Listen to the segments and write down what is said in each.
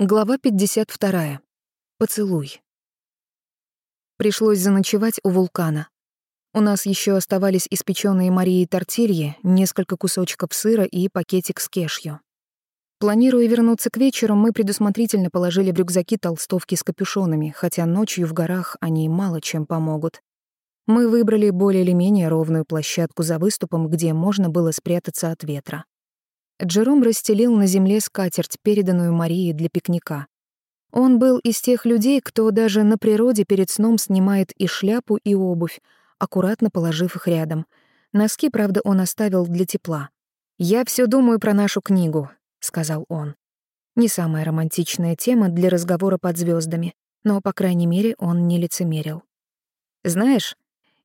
Глава 52. Поцелуй. Пришлось заночевать у вулкана. У нас еще оставались испеченные Марией тортильи, несколько кусочков сыра и пакетик с кешью. Планируя вернуться к вечеру, мы предусмотрительно положили в рюкзаки толстовки с капюшонами, хотя ночью в горах они мало чем помогут. Мы выбрали более или менее ровную площадку за выступом, где можно было спрятаться от ветра. Джером расстелил на земле скатерть, переданную Марии для пикника. Он был из тех людей, кто даже на природе перед сном снимает и шляпу, и обувь, аккуратно положив их рядом. Носки, правда, он оставил для тепла. «Я все думаю про нашу книгу», — сказал он. Не самая романтичная тема для разговора под звездами, но, по крайней мере, он не лицемерил. «Знаешь,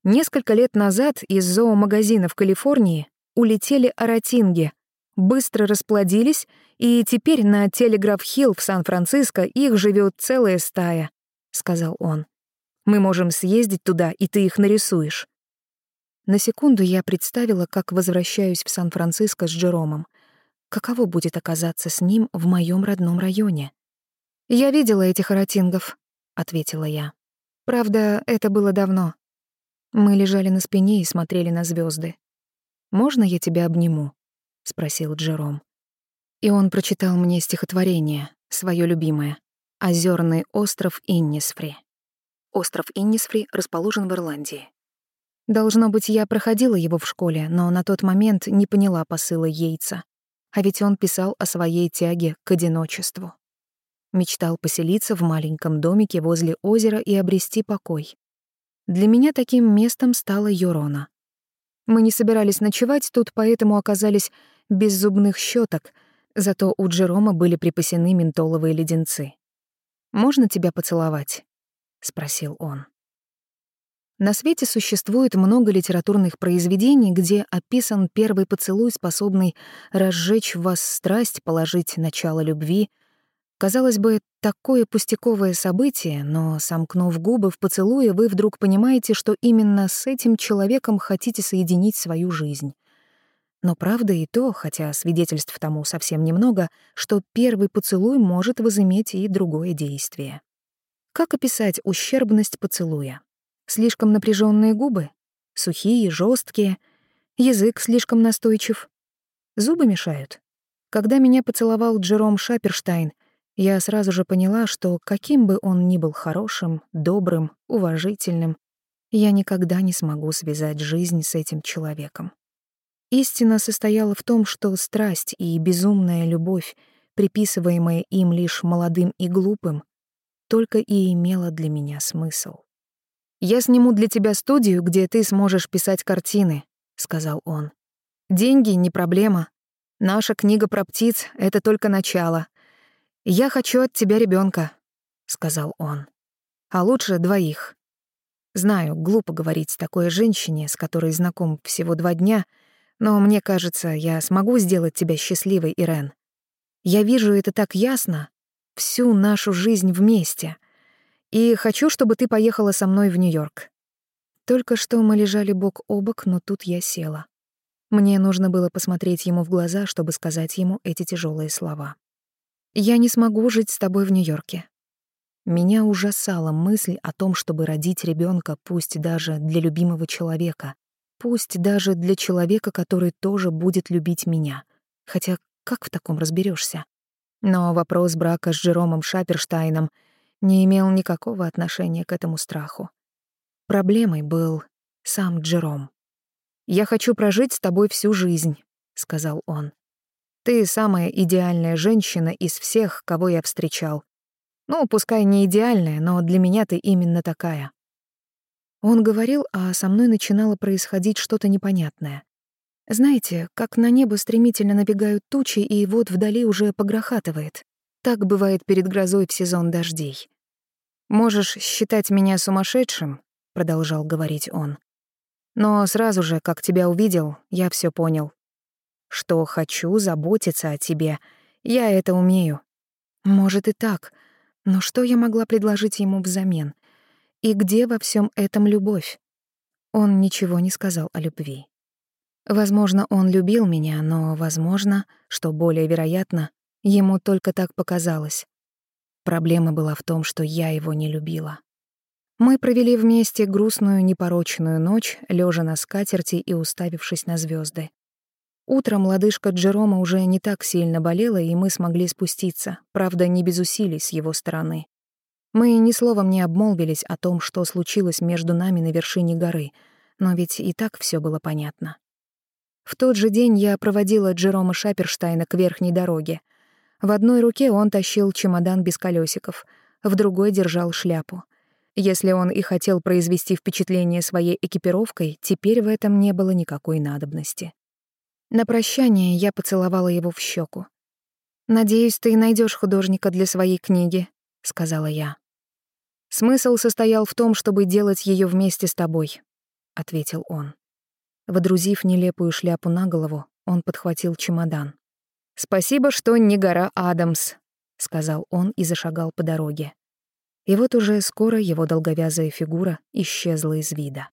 несколько лет назад из зоомагазина в Калифорнии улетели оратинги — быстро расплодились, и теперь на Телеграф-Хилл в Сан-Франциско их живет целая стая», — сказал он. «Мы можем съездить туда, и ты их нарисуешь». На секунду я представила, как возвращаюсь в Сан-Франциско с Джеромом. Каково будет оказаться с ним в моем родном районе? «Я видела этих аратингов», — ответила я. «Правда, это было давно. Мы лежали на спине и смотрели на звезды. Можно я тебя обниму?» — спросил Джером. И он прочитал мне стихотворение, свое любимое, «Озерный остров Иннисфри». Остров Иннисфри расположен в Ирландии. Должно быть, я проходила его в школе, но на тот момент не поняла посыла Йейтса. А ведь он писал о своей тяге к одиночеству. Мечтал поселиться в маленьком домике возле озера и обрести покой. Для меня таким местом стала Юрона. Мы не собирались ночевать тут, поэтому оказались без зубных щеток, зато у Джерома были припасены ментоловые леденцы. «Можно тебя поцеловать?» — спросил он. На свете существует много литературных произведений, где описан первый поцелуй, способный разжечь в вас страсть, положить начало любви. Казалось бы, такое пустяковое событие, но, сомкнув губы в поцелуе, вы вдруг понимаете, что именно с этим человеком хотите соединить свою жизнь. Но правда и то, хотя свидетельств тому совсем немного, что первый поцелуй может возыметь и другое действие. Как описать ущербность поцелуя? Слишком напряженные губы? Сухие, жесткие, Язык слишком настойчив? Зубы мешают? Когда меня поцеловал Джером Шаперштайн, я сразу же поняла, что каким бы он ни был хорошим, добрым, уважительным, я никогда не смогу связать жизнь с этим человеком. Истина состояла в том, что страсть и безумная любовь, приписываемая им лишь молодым и глупым, только и имела для меня смысл. «Я сниму для тебя студию, где ты сможешь писать картины», — сказал он. «Деньги — не проблема. Наша книга про птиц — это только начало. Я хочу от тебя ребенка, сказал он. «А лучше двоих». Знаю, глупо говорить такой женщине, с которой знаком всего два дня — но мне кажется, я смогу сделать тебя счастливой, Ирен. Я вижу это так ясно, всю нашу жизнь вместе. И хочу, чтобы ты поехала со мной в Нью-Йорк. Только что мы лежали бок о бок, но тут я села. Мне нужно было посмотреть ему в глаза, чтобы сказать ему эти тяжелые слова. «Я не смогу жить с тобой в Нью-Йорке». Меня ужасала мысль о том, чтобы родить ребенка, пусть даже для любимого человека, Пусть даже для человека, который тоже будет любить меня. Хотя как в таком разберешься? Но вопрос брака с Джеромом Шаперштайном не имел никакого отношения к этому страху. Проблемой был сам Джером. «Я хочу прожить с тобой всю жизнь», — сказал он. «Ты самая идеальная женщина из всех, кого я встречал. Ну, пускай не идеальная, но для меня ты именно такая. Он говорил, а со мной начинало происходить что-то непонятное. Знаете, как на небо стремительно набегают тучи, и вот вдали уже погрохатывает. Так бывает перед грозой в сезон дождей. «Можешь считать меня сумасшедшим», — продолжал говорить он. «Но сразу же, как тебя увидел, я все понял. Что хочу заботиться о тебе, я это умею. Может и так, но что я могла предложить ему взамен? И где во всем этом любовь? Он ничего не сказал о любви. Возможно, он любил меня, но, возможно, что более вероятно, ему только так показалось. Проблема была в том, что я его не любила. Мы провели вместе грустную, непорочную ночь, лежа на скатерти и уставившись на звезды. Утром лодыжка Джерома уже не так сильно болела, и мы смогли спуститься, правда, не без усилий с его стороны. Мы ни словом не обмолвились о том, что случилось между нами на вершине горы, но ведь и так все было понятно. В тот же день я проводила Джерома Шаперштайна к верхней дороге. В одной руке он тащил чемодан без колесиков, в другой держал шляпу. Если он и хотел произвести впечатление своей экипировкой, теперь в этом не было никакой надобности. На прощание я поцеловала его в щеку. «Надеюсь, ты найдешь художника для своей книги», — сказала я. Смысл состоял в том, чтобы делать ее вместе с тобой, ответил он. Водрузив нелепую шляпу на голову, он подхватил чемодан. Спасибо, что не гора Адамс, сказал он и зашагал по дороге. И вот уже скоро его долговязая фигура исчезла из вида.